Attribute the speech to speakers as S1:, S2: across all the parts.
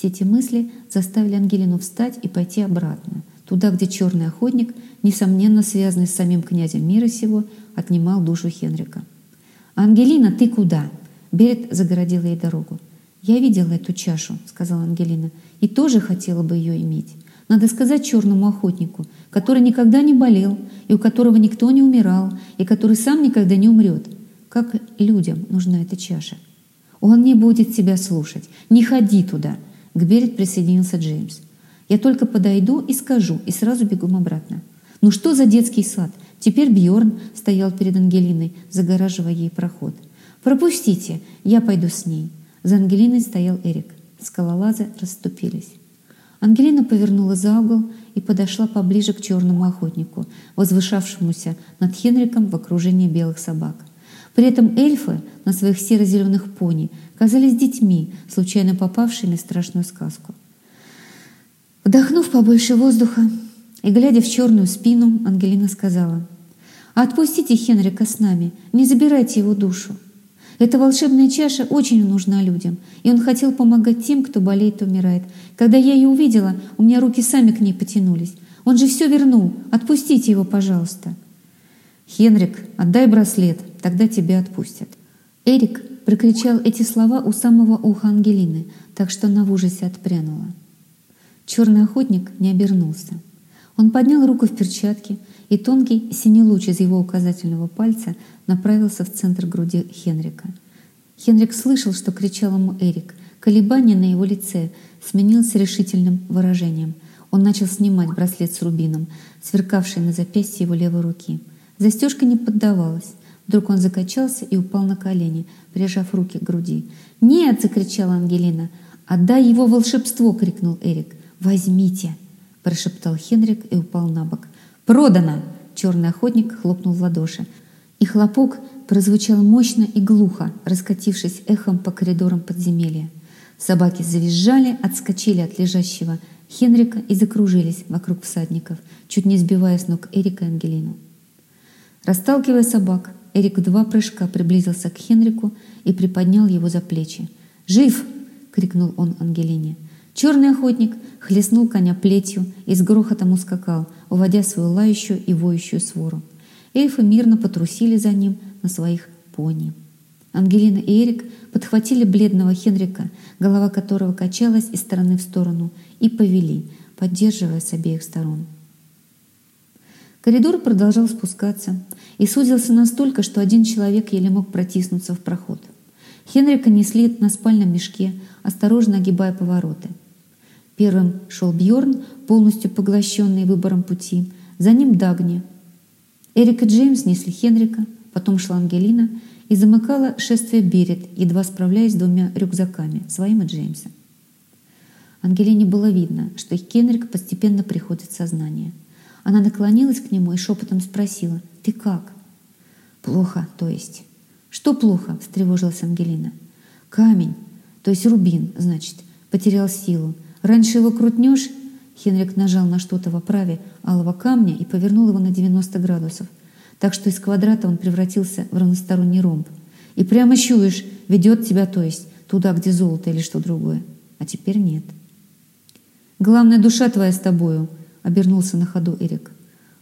S1: Все эти мысли заставили Ангелину встать и пойти обратно, туда, где черный охотник, несомненно связанный с самим князем мира сего, отнимал душу Хенрика. «Ангелина, ты куда?» Берет загородила ей дорогу. «Я видела эту чашу», — сказала Ангелина, — «и тоже хотела бы ее иметь. Надо сказать черному охотнику, который никогда не болел, и у которого никто не умирал, и который сам никогда не умрет. Как людям нужна эта чаша? Он не будет тебя слушать. Не ходи туда. К Берет присоединился Джеймс. Я только подойду и скажу, и сразу бегом обратно. Ну что за детский сад? Теперь Бьорн стоял перед Ангелиной, загораживая ей проход. «Пропустите, я пойду с ней». За Ангелиной стоял Эрик. Скалолазы расступились. Ангелина повернула за угол и подошла поближе к черному охотнику, возвышавшемуся над Хенриком в окружении белых собак. При этом эльфы на своих серо-зеленых пони казались детьми, случайно попавшими в страшную сказку. Вдохнув побольше воздуха и глядя в черную спину, Ангелина сказала, «Отпустите Хенрика с нами, не забирайте его душу. Эта волшебная чаша очень нужна людям, и он хотел помогать тем, кто болеет и умирает. Когда я ее увидела, у меня руки сами к ней потянулись. Он же все вернул. Отпустите его, пожалуйста. Хенрик, отдай браслет, тогда тебя отпустят. Эрик прокричал эти слова у самого уха Ангелины, так что она в ужасе отпрянула. Черный охотник не обернулся. Он поднял руку в перчатке, и тонкий синий луч из его указательного пальца направился в центр груди Хенрика. Хенрик слышал, что кричал ему Эрик. Колебание на его лице сменилось решительным выражением. Он начал снимать браслет с рубином, сверкавший на запястье его левой руки. Застежка не поддавалась. Вдруг он закачался и упал на колени, прижав руки к груди. «Нет!» — закричала Ангелина. «Отдай его волшебство!» — крикнул Эрик. «Возьмите!» — прошептал Хенрик и упал на бок. «Продано!» — черный охотник хлопнул в ладоши и хлопок прозвучал мощно и глухо, раскатившись эхом по коридорам подземелья. Собаки завизжали, отскочили от лежащего Хенрика и закружились вокруг всадников, чуть не сбивая с ног Эрика и Ангелину. Расталкивая собак, Эрик в два прыжка приблизился к Хенрику и приподнял его за плечи. «Жив!» — крикнул он Ангелине. Черный охотник хлестнул коня плетью и с грохотом ускакал, уводя свою лающую и воющую свору. Эльфы мирно потрусили за ним на своих пони. Ангелина и Эрик подхватили бледного Хенрика, голова которого качалась из стороны в сторону, и повели, поддерживая с обеих сторон. Коридор продолжал спускаться и сузился настолько, что один человек еле мог протиснуться в проход. Хенрика несли на спальном мешке, осторожно огибая повороты. Первым шел Бьорн, полностью поглощенный выбором пути, за ним Дагни, Эрик и Джеймс несли Хенрика, потом шла Ангелина и замыкала шествие Берет, едва справляясь с двумя рюкзаками, своим и Джеймса. Ангелине было видно, что Хенрик постепенно приходит в сознание. Она наклонилась к нему и шепотом спросила, «Ты как?» «Плохо, то есть». «Что плохо?» — встревожилась Ангелина. «Камень, то есть рубин, значит, потерял силу. Раньше его крутнешь, Хенрик нажал на что-то в оправе алого камня и повернул его на 90 градусов, так что из квадрата он превратился в равносторонний ромб. И прямо чуешь, ведет тебя, то есть, туда, где золото или что другое. А теперь нет. «Главная душа твоя с тобою», — обернулся на ходу Эрик.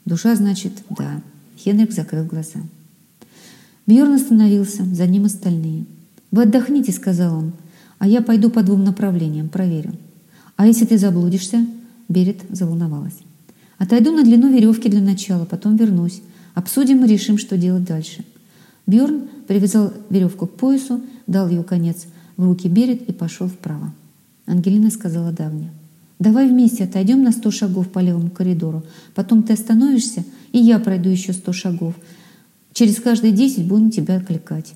S1: «Душа, значит, да». Хенрик закрыл глаза. Бьорн остановился, за ним остальные. «Вы отдохните», — сказал он, — «а я пойду по двум направлениям, проверю. А если ты заблудишься, Берет заволновалась. «Отойду на длину веревки для начала, потом вернусь. Обсудим и решим, что делать дальше». Бьорн привязал веревку к поясу, дал ее конец в руки Берет и пошел вправо. Ангелина сказала Давне. «Давай вместе отойдем на сто шагов по левому коридору. Потом ты остановишься, и я пройду еще сто шагов. Через каждые десять будем тебя откликать».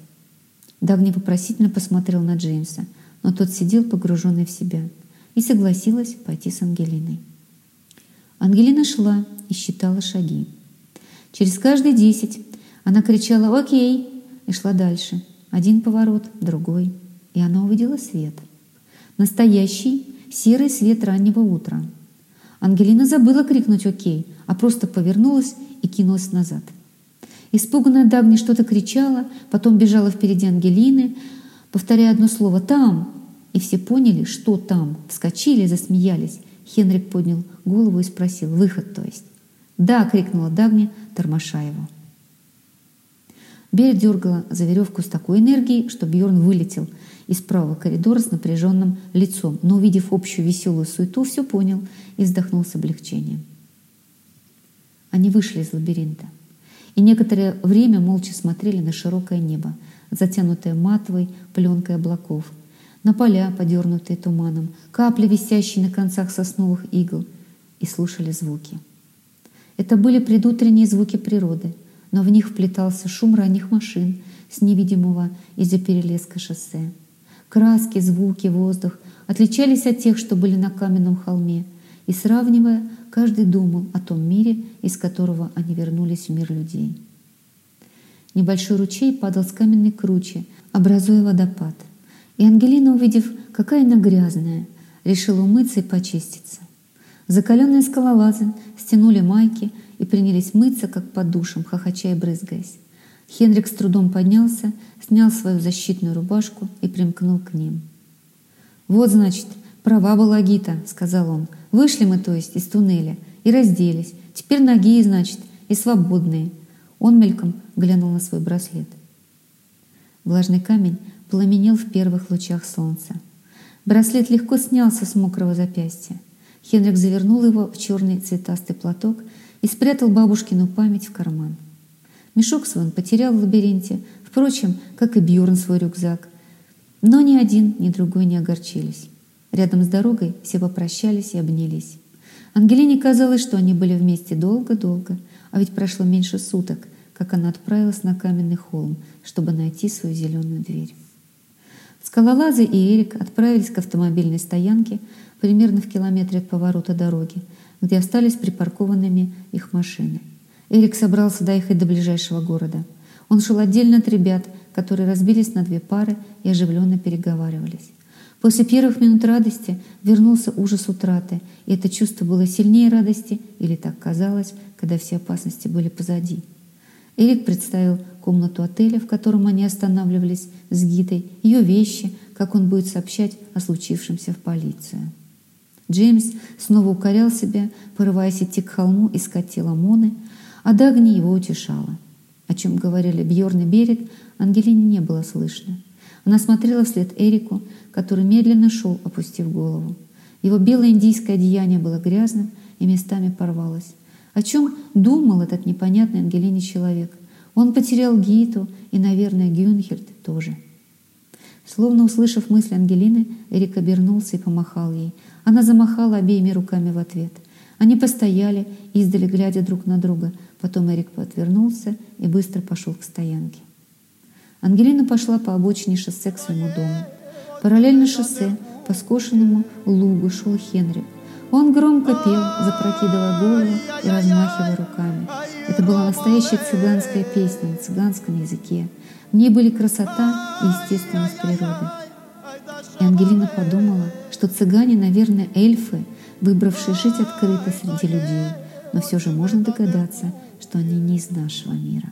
S1: Дагни вопросительно посмотрел на Джеймса, но тот сидел погруженный в себя – и согласилась пойти с Ангелиной. Ангелина шла и считала шаги. Через каждые десять она кричала «Окей!» и шла дальше. Один поворот, другой. И она увидела свет. Настоящий серый свет раннего утра. Ангелина забыла крикнуть «Окей!», а просто повернулась и кинулась назад. Испуганная Дагни что-то кричала, потом бежала впереди Ангелины, повторяя одно слово «Там!» И все поняли, что там, вскочили, засмеялись. Хенрик поднял голову и спросил, выход то есть. «Да!» — крикнула Дагни, тормоша его. Берет дергала за веревку с такой энергией, что Бьорн вылетел из правого коридора с напряженным лицом, но, увидев общую веселую суету, все понял и вздохнул с облегчением. Они вышли из лабиринта и некоторое время молча смотрели на широкое небо, затянутое матовой пленкой облаков, на поля, подернутые туманом, капли, висящие на концах сосновых игл, и слушали звуки. Это были предутренние звуки природы, но в них вплетался шум ранних машин с невидимого из-за перелеска шоссе. Краски, звуки, воздух отличались от тех, что были на каменном холме, и, сравнивая, каждый думал о том мире, из которого они вернулись в мир людей. Небольшой ручей падал с каменной кручи, образуя водопад. И Ангелина, увидев, какая она грязная, решила умыться и почиститься. Закаленные скалолазы стянули майки и принялись мыться, как под душем, хохоча и брызгаясь. Хенрик с трудом поднялся, снял свою защитную рубашку и примкнул к ним. «Вот, значит, права была Гита», — сказал он. «Вышли мы, то есть, из туннеля и разделись. Теперь ноги, значит, и свободные». Он мельком глянул на свой браслет. Влажный камень пламенел в первых лучах солнца. Браслет легко снялся с мокрого запястья. Хенрик завернул его в черный цветастый платок и спрятал бабушкину память в карман. Мешок свой он потерял в лабиринте, впрочем, как и Бьорн свой рюкзак. Но ни один, ни другой не огорчились. Рядом с дорогой все попрощались и обнялись. Ангелине казалось, что они были вместе долго-долго, а ведь прошло меньше суток, как она отправилась на каменный холм, чтобы найти свою зеленую дверь. Скалолазы и Эрик отправились к автомобильной стоянке примерно в километре от поворота дороги, где остались припаркованными их машины. Эрик собрался доехать до ближайшего города. Он шел отдельно от ребят, которые разбились на две пары и оживленно переговаривались. После первых минут радости вернулся ужас утраты, и это чувство было сильнее радости, или так казалось, когда все опасности были позади. Эрик представил комнату отеля, в котором они останавливались с Гитой, ее вещи, как он будет сообщать о случившемся в полицию. Джеймс снова укорял себя, порываясь идти к холму искать тело Моны, а Дагни его утешала. О чем говорили Бьорн и Берет, Ангелине не было слышно. Она смотрела вслед Эрику, который медленно шел, опустив голову. Его белое индийское одеяние было грязным и местами порвалось. О чем думал этот непонятный Ангелине человек? Он потерял Гиту и, наверное, Гюнхельд тоже. Словно услышав мысли Ангелины, Эрик обернулся и помахал ей. Она замахала обеими руками в ответ. Они постояли, издали глядя друг на друга. Потом Эрик отвернулся и быстро пошел к стоянке. Ангелина пошла по обочине шоссе к своему дому. Параллельно шоссе по скошенному лугу шел Хенрик. Он громко пел, запрокидывая голову и размахивая руками. Это была настоящая цыганская песня на цыганском языке. В ней были красота и естественность природы. И Ангелина подумала, что цыгане, наверное, эльфы, выбравшие жить открыто среди людей, но все же можно догадаться, что они не из нашего мира.